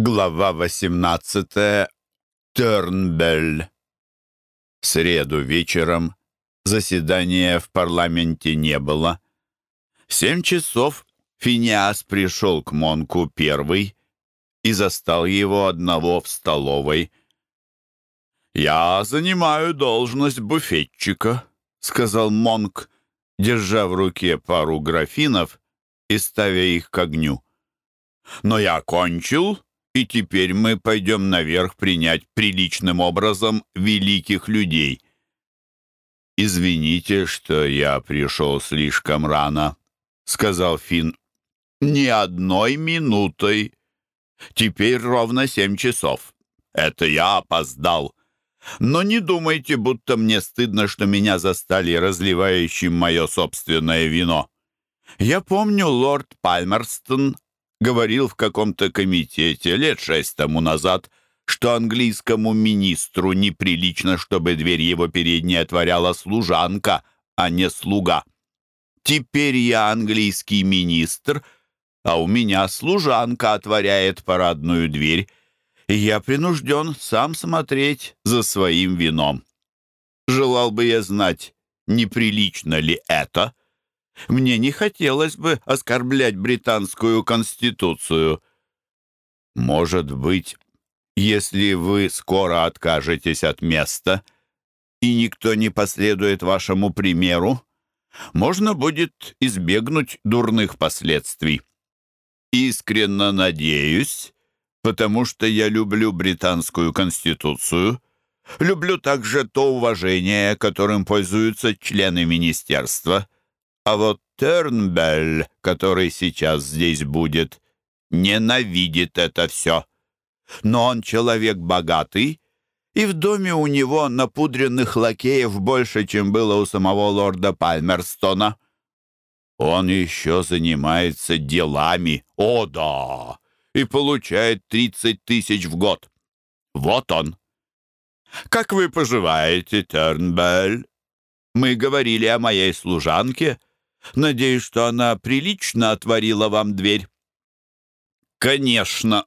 Глава 18. Тернбель. В среду вечером заседания в парламенте не было. В семь часов Финиас пришел к Монку первый и застал его одного в столовой. «Я занимаю должность буфетчика», — сказал Монк, держа в руке пару графинов и ставя их к огню. «Но я кончил и теперь мы пойдем наверх принять приличным образом великих людей. «Извините, что я пришел слишком рано», — сказал Финн. «Ни одной минутой. Теперь ровно семь часов. Это я опоздал. Но не думайте, будто мне стыдно, что меня застали разливающим мое собственное вино. Я помню, лорд Пальмерстон говорил в каком-то комитете лет шесть тому назад, что английскому министру неприлично, чтобы дверь его передней отворяла служанка, а не слуга. Теперь я английский министр, а у меня служанка отворяет парадную дверь, и я принужден сам смотреть за своим вином. Желал бы я знать, неприлично ли это, мне не хотелось бы оскорблять британскую конституцию. Может быть, если вы скоро откажетесь от места, и никто не последует вашему примеру, можно будет избегнуть дурных последствий. Искренне надеюсь, потому что я люблю британскую конституцию, люблю также то уважение, которым пользуются члены министерства — а вот Тернбель, который сейчас здесь будет, ненавидит это все. Но он человек богатый, и в доме у него напудренных лакеев больше, чем было у самого лорда Пальмерстона. Он еще занимается делами, о да, и получает тридцать тысяч в год. Вот он. «Как вы поживаете, Тернбель?» Мы говорили о моей служанке, Надеюсь, что она прилично отворила вам дверь». «Конечно,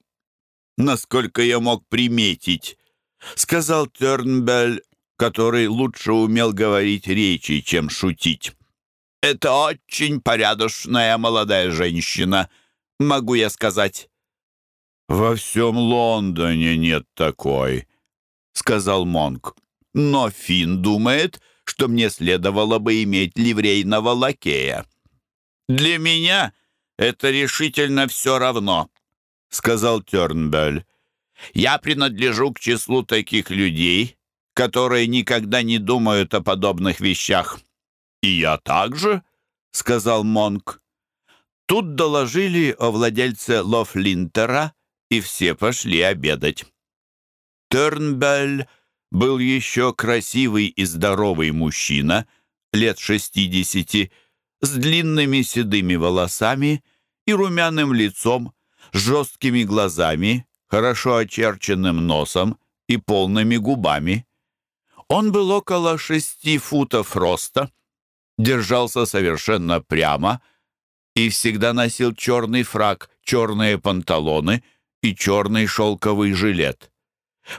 насколько я мог приметить», — сказал Тернбель, который лучше умел говорить речи, чем шутить. «Это очень порядочная молодая женщина, могу я сказать». «Во всем Лондоне нет такой», — сказал Монк. «Но Финн думает, что мне следовало бы иметь ливрейного лакея. «Для меня это решительно все равно», — сказал Тернбель. «Я принадлежу к числу таких людей, которые никогда не думают о подобных вещах». «И я также», — сказал Монк. Тут доложили о владельце Лофлинтера, и все пошли обедать. Тернбель был еще красивый и здоровый мужчина, лет шестидесяти, с длинными седыми волосами и румяным лицом, с жесткими глазами, хорошо очерченным носом и полными губами. Он был около шести футов роста, держался совершенно прямо и всегда носил черный фрак, черные панталоны и черный шелковый жилет.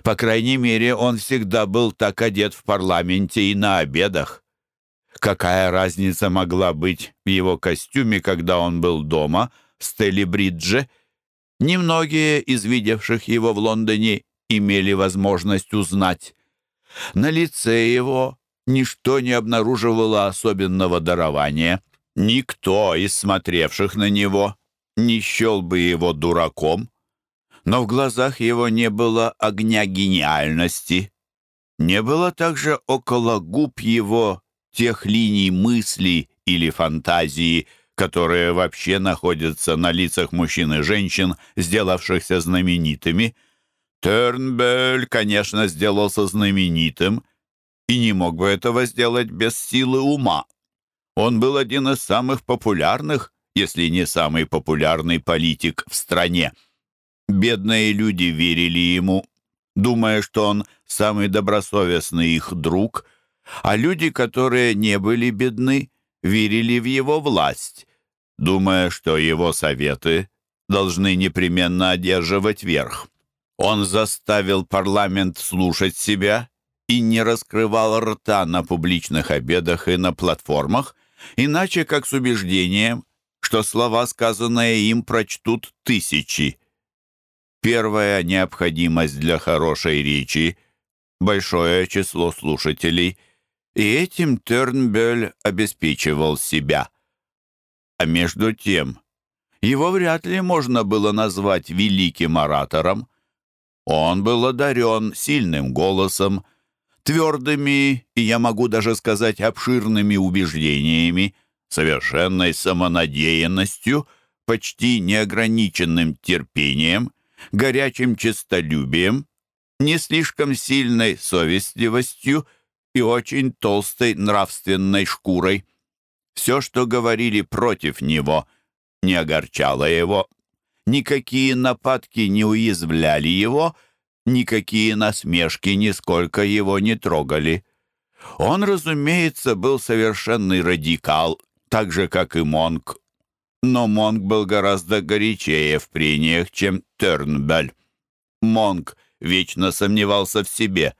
По крайней мере, он всегда был так одет в парламенте и на обедах. Какая разница могла быть в его костюме, когда он был дома, в Стелли-Бридже? Немногие из видевших его в Лондоне имели возможность узнать. На лице его ничто не обнаруживало особенного дарования. Никто из смотревших на него не счел бы его дураком но в глазах его не было огня гениальности. Не было также около губ его тех линий мысли или фантазии, которые вообще находятся на лицах мужчин и женщин, сделавшихся знаменитыми. Тернбель, конечно, сделался знаменитым и не мог бы этого сделать без силы ума. Он был один из самых популярных, если не самый популярный политик в стране. Бедные люди верили ему, думая, что он самый добросовестный их друг, а люди, которые не были бедны, верили в его власть, думая, что его советы должны непременно одерживать верх. Он заставил парламент слушать себя и не раскрывал рта на публичных обедах и на платформах, иначе как с убеждением, что слова, сказанные им, прочтут тысячи. Первая необходимость для хорошей речи — большое число слушателей, и этим Тернбель обеспечивал себя. А между тем, его вряд ли можно было назвать великим оратором. Он был одарен сильным голосом, твердыми и, я могу даже сказать, обширными убеждениями, совершенной самонадеянностью, почти неограниченным терпением, горячим честолюбием, не слишком сильной совестливостью и очень толстой нравственной шкурой. Все, что говорили против него, не огорчало его. Никакие нападки не уязвляли его, никакие насмешки нисколько его не трогали. Он, разумеется, был совершенный радикал так же, как и Монк. Но Монк был гораздо горячее в прениях, чем Тернбель. Монк вечно сомневался в себе.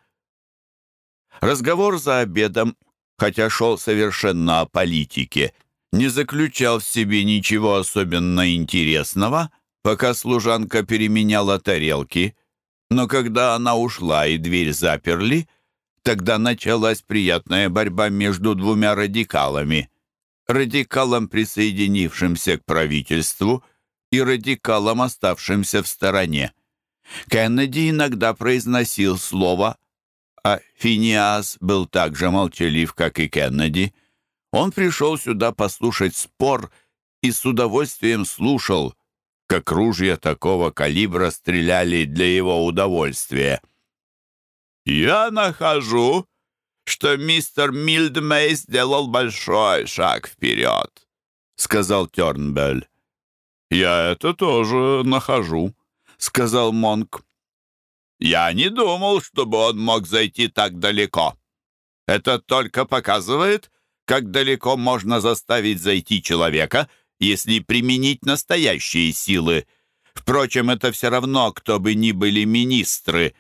Разговор за обедом, хотя шел совершенно о политике, не заключал в себе ничего особенно интересного, пока служанка переменяла тарелки. Но когда она ушла и дверь заперли, тогда началась приятная борьба между двумя радикалами радикалам, присоединившимся к правительству, и радикалам, оставшимся в стороне. Кеннеди иногда произносил слово, а Финиас был так же молчалив, как и Кеннеди. Он пришел сюда послушать спор и с удовольствием слушал, как ружья такого калибра стреляли для его удовольствия. «Я нахожу, что мистер Мильдмей сделал большой шаг вперед», — сказал Тернбель. «Я это тоже нахожу», — сказал Монк. «Я не думал, чтобы он мог зайти так далеко. Это только показывает, как далеко можно заставить зайти человека, если применить настоящие силы. Впрочем, это все равно, кто бы ни были министры.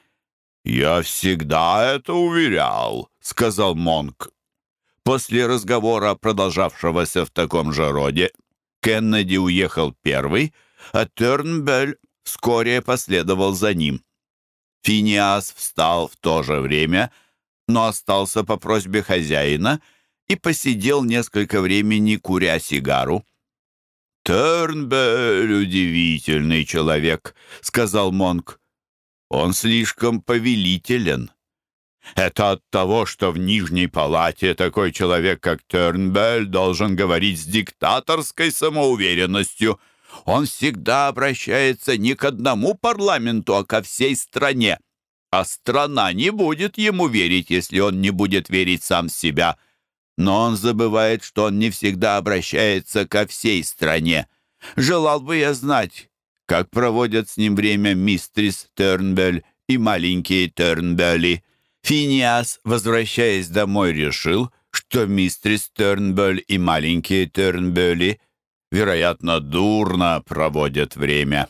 Я всегда это уверял, — сказал Монк. После разговора, продолжавшегося в таком же роде, Кеннеди уехал первый, а Тернбель вскоре последовал за ним. Финиас встал в то же время, но остался по просьбе хозяина и посидел несколько времени, куря сигару. «Тернбель — удивительный человек», — сказал Монк. «Он слишком повелителен». Это от того, что в Нижней Палате такой человек, как Тернбель, должен говорить с диктаторской самоуверенностью. Он всегда обращается не к одному парламенту, а ко всей стране. А страна не будет ему верить, если он не будет верить сам в себя. Но он забывает, что он не всегда обращается ко всей стране. Желал бы я знать, как проводят с ним время мистрис Тернбель и маленькие Тернбелли. Финиас, возвращаясь домой, решил, что мистрис Тернбель и маленькие Тернбелли, вероятно, дурно проводят время.